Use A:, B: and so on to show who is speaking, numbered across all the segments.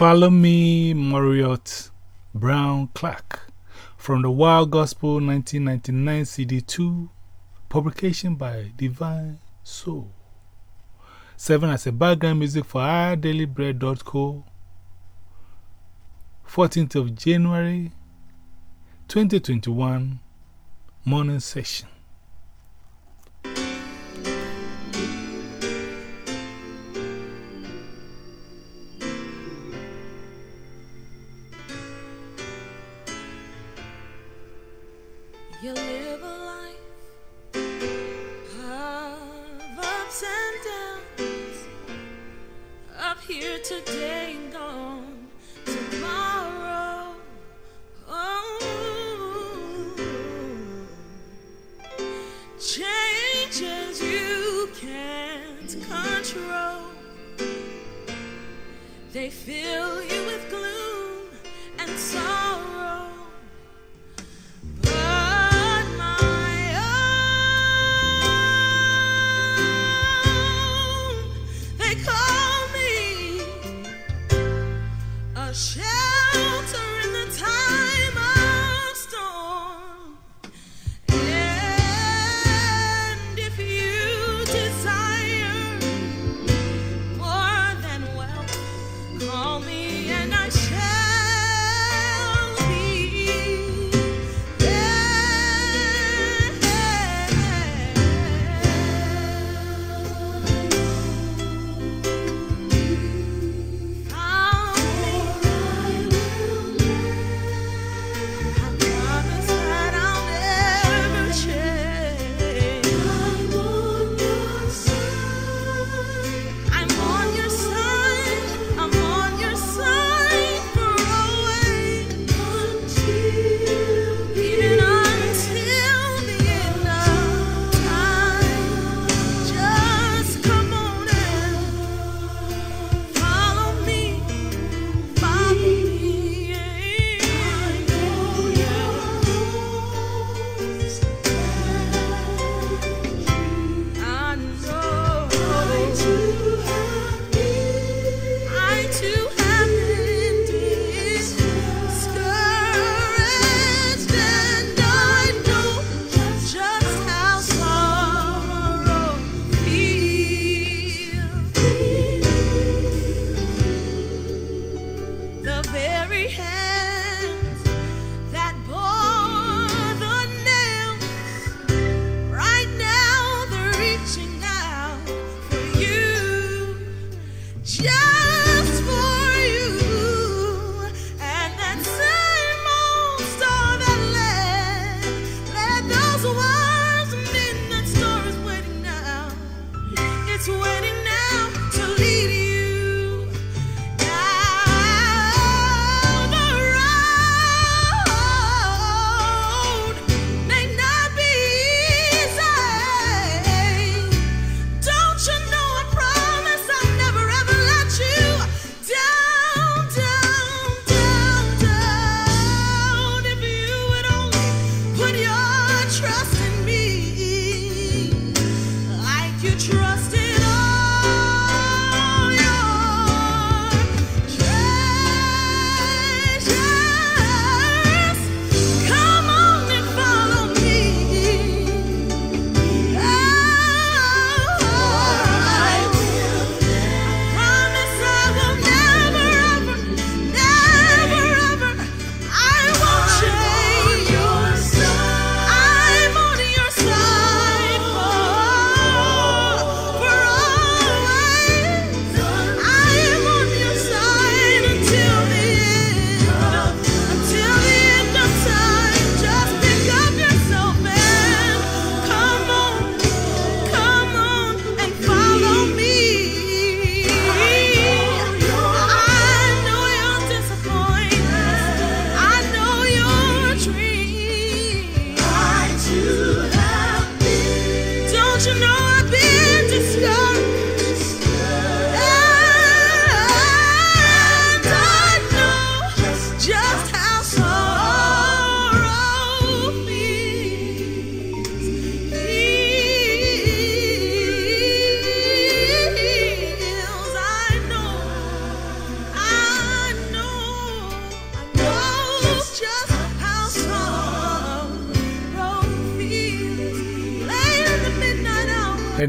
A: Follow me, Maurette Brown Clark, from the Wow Gospel 1999 CD 2, publication by Divine Soul. Seven as a background music for ourdailybread.co. 14th of January 2021 morning session.
B: You live a life of ups and downs, up here today.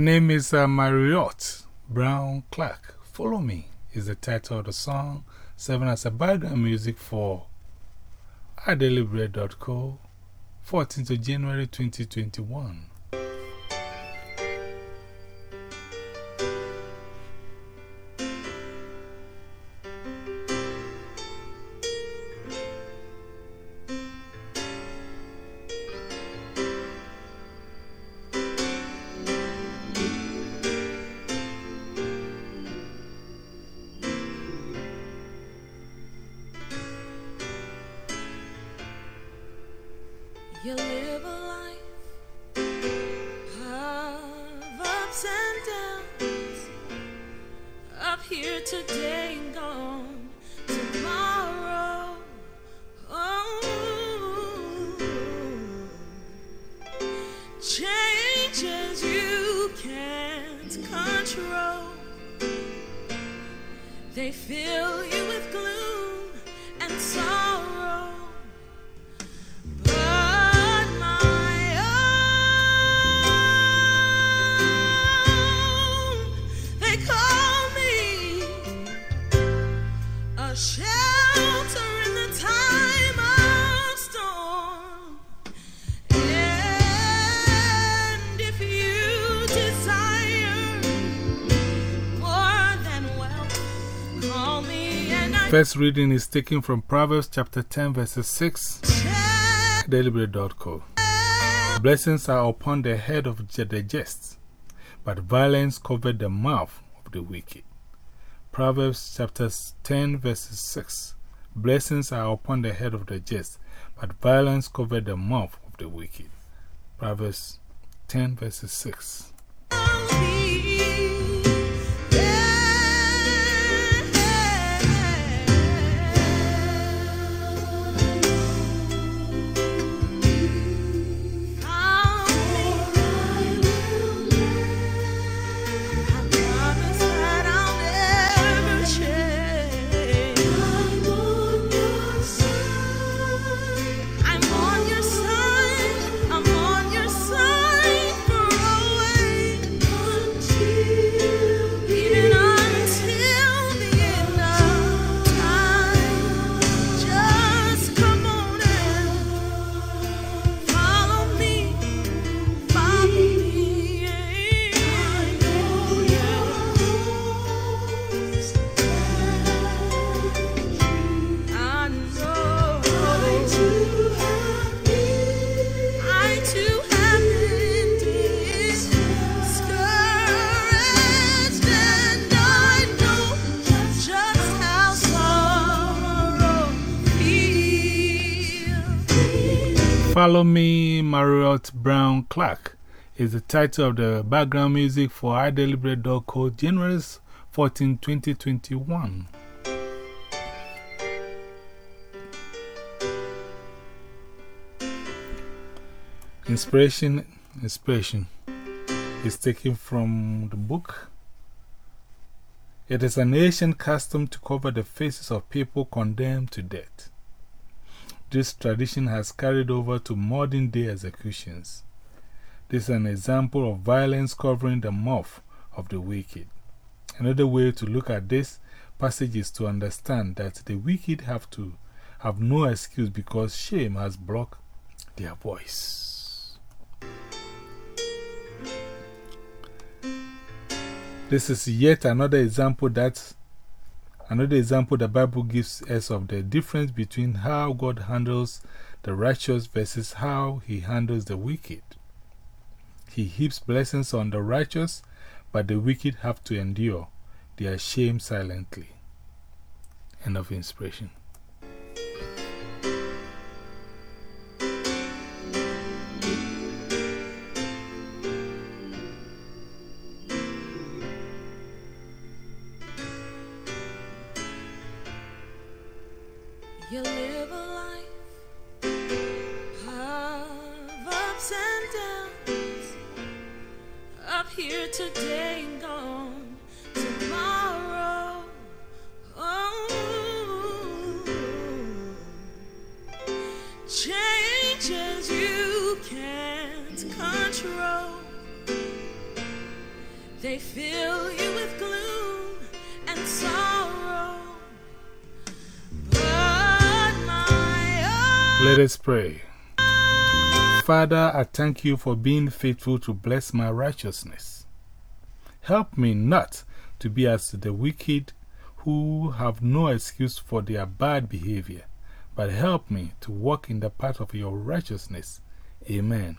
A: Name is uh, Maurette Brown Clark. Follow Me is the title of the song, serving as a background music for idailybread.co, 14th of January 2021. First reading is taken from Proverbs chapter 10, verses 6,
B: shall.
A: idailybread.co. Blessings are upon the head of the just, but violence covered the mouth of the wicked. Proverbs chapter 10, verses 6. Blessings are upon the head of the just, but violence covered the mouth of the wicked. Proverbs 10, verses 6.
B: Follow Me,
A: Maurette Brown Clark is the title of the background music for idailybread.co January 14, 2021. Inspiration, inspiration is taken from the book. It is an ancient custom to cover the faces of people condemned to death. This tradition has carried over to modern day executions. This is an example of violence covering the mouth of the wicked. Another way to look at this passage is to understand that the wicked have to have no excuse because shame has blocked their voice. This is yet another example that Another example the Bible gives us of the difference between how God handles the righteous versus how he handles the wicked. He heaps blessings on the righteous, but the wicked have to endure their shame silently. End of inspiration.
B: Here today and gone tomorrow. Oh, changes you can't control.
A: They fill you with gloom and sorrow. But my
B: Let us pray. Father, I thank you for being faithful to bless my righteousness. Help me not to be as the wicked who have no excuse for their bad behavior, but help me to walk in the path of your righteousness. Amen.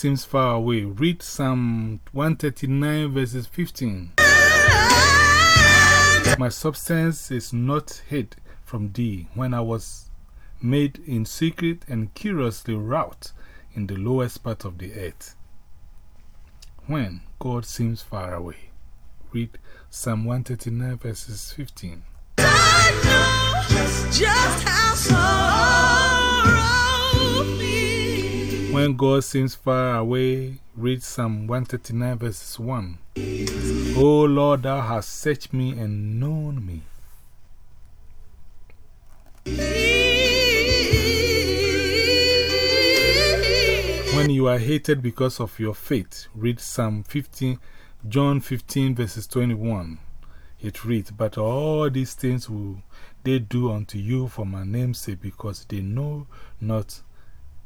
B: Seems far away. Read Psalm 139, verses 15. My substance is not hid from thee when I was made in secret and curiously wrought in the lowest part of the earth. When God seems far away. Read Psalm 139, verses 15. When God seems far away, read Psalm 139, verses 1. O Lord, thou hast searched me and known me. When you are hated because of your faith, read Psalm 15, John 15, verses 21. It reads, But all these things will
A: they do unto you for my name's sake, because they know not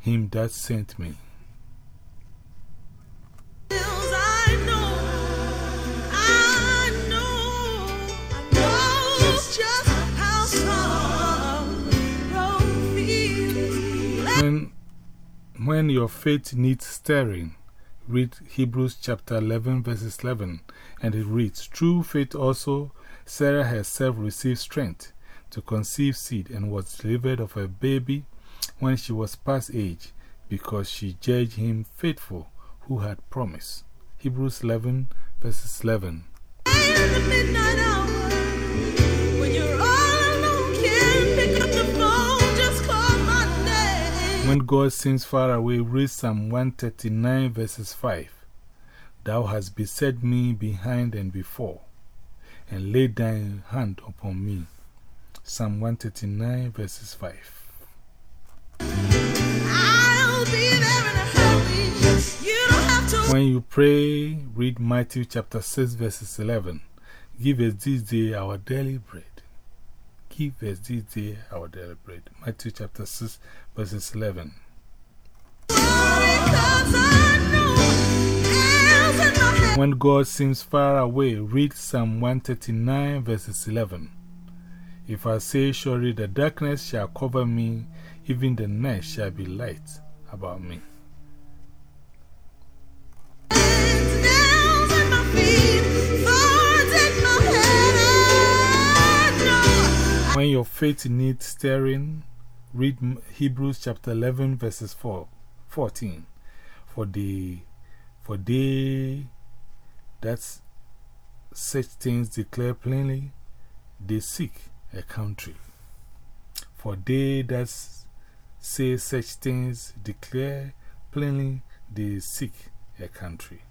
A: him that sent me. When, when your faith needs stirring, read Hebrews chapter 11, verses 11, and it reads, True faith also Sarah herself received strength to conceive seed and was delivered of a baby when she was past age, because she judged him faithful who had promised. Hebrews 11, verses 11.
B: In the midnight hour, when you're all alone, can't pick up the phone, just call my name.
A: When God seems far away, read Psalm 139, verses 5. Thou hast beset me behind and before, and laid thy hand upon me. Psalm 139, verses 5. When you pray, read Matthew chapter 6, verses 11. Give us this day our daily bread. Give us this day our daily bread. Matthew chapter 6, verses 11.
B: worry, 'cause I know hands in my head.
A: When God seems far away, read Psalm 139, verses 11. If I say, Surely the darkness shall cover me, even the night shall be light about me.
B: Nails in my feet, thorns in my head. I know
A: When your faith needs stirring, read Hebrews chapter 11, verses 4, 14. For they, for they that such things declare plainly, they seek a country. For they that say such things declare plainly, they seek a country.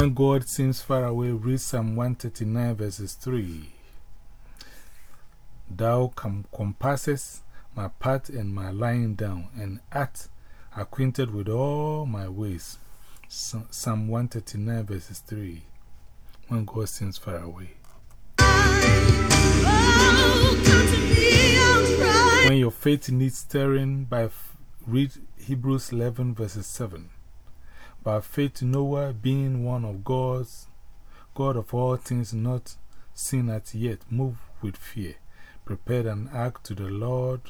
A: When God seems far away, read Psalm 139, verses 3. Thou com compassest my path and my lying down, and art acquainted with all my ways. Psa- Psalm 139, verses 3. When God seems far away. When your faith needs stirring, by read Hebrews 11, verses 7. By faith, Noah, being one of God's, God of all things not seen as yet, moved with fear, prepared an ark to the Lord,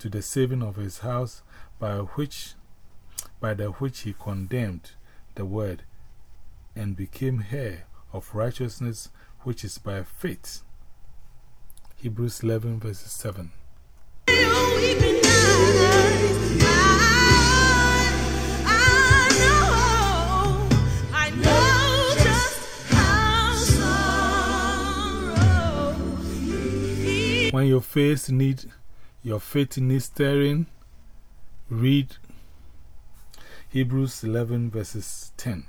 A: to the saving of his house, by which, by the which he condemned the word, and became heir of righteousness, which is by faith. Hebrews 11, verses 7.
B: Your weeping eyes. I, I know, I know just how sorrow feels.
A: When your faith need, your faith needs stirring, read Hebrews 11 verses 10.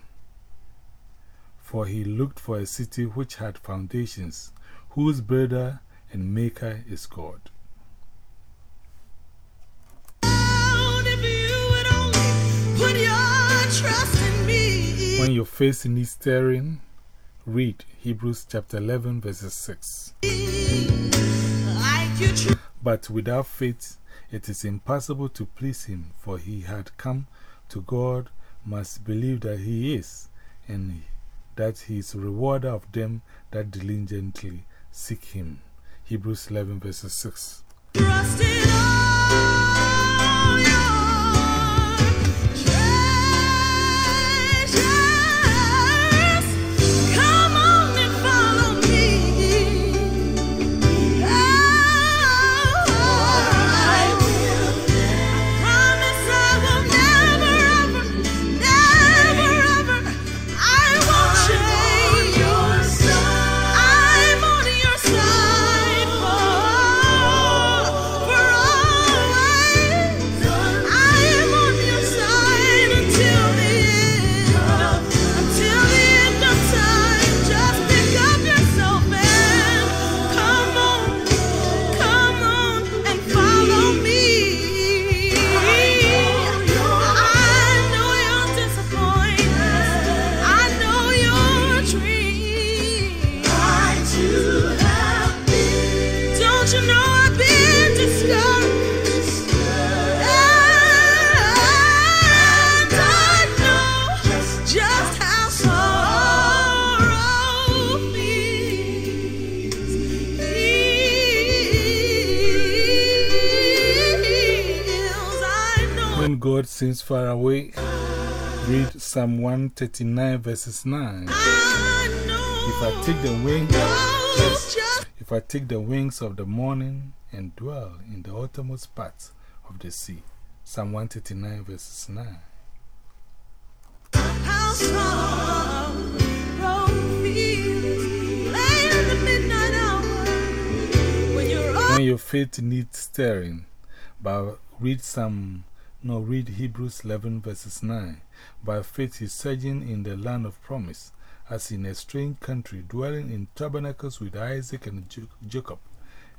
A: For he looked for a city which had foundations, whose builder and maker is God.
B: If you would only put your trust in me.
A: When your faith needs stirring, read Hebrews chapter 11 verses 6.
B: Like you tr-
A: But without faith, it is impossible to please him, for he had come to God, must believe that he is, and that he is a rewarder of them that diligently seek him. Hebrews 11 verses 6. Far away. Read Psalm 139 verses 9.
B: I.
A: If I take the wings, if I take the wings of the morning and dwell in the uttermost parts of the sea. Psalm 139 verses 9.
B: how sorrow feels late in the midnight hour when
A: When your faith needs stirring, but read some, no, read Hebrews 11 verses 9. By faith he surging in the land of promise, as in a strange country, dwelling in tabernacles with Isaac and Jacob,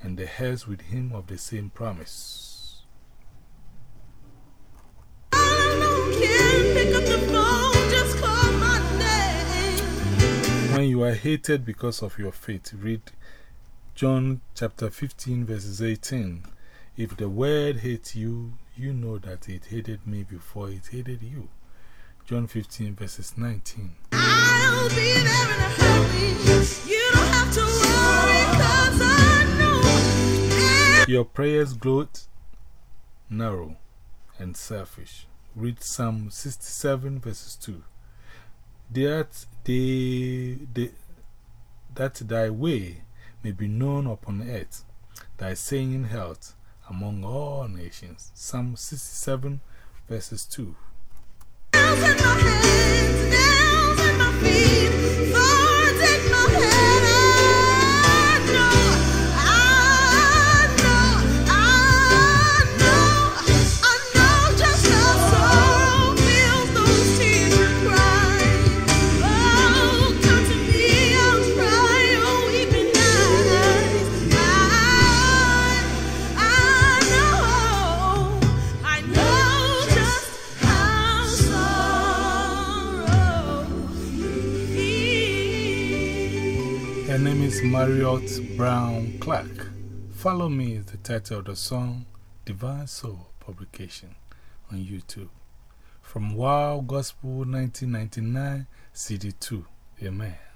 A: and the heirs with him of the same promise. When you are hated because of your faith, read John chapter 15 verses 18. If the word hates you, you know that it hated me before it hated you. John 15 verses 19.
B: I'll be there in a hurry. You don't have to worry, 'cause I know.
A: Your prayers gloat, narrow, and selfish. Read Psalm 67 verses 2. That, they, they, that thy way may be known upon earth, thy saying held among all nations. Psalm 67 verses 2. Brown Clark. Follow Me is the title of the song Divine Soul publication on YouTube. From Wow Gospel 1999 CD2. Amen.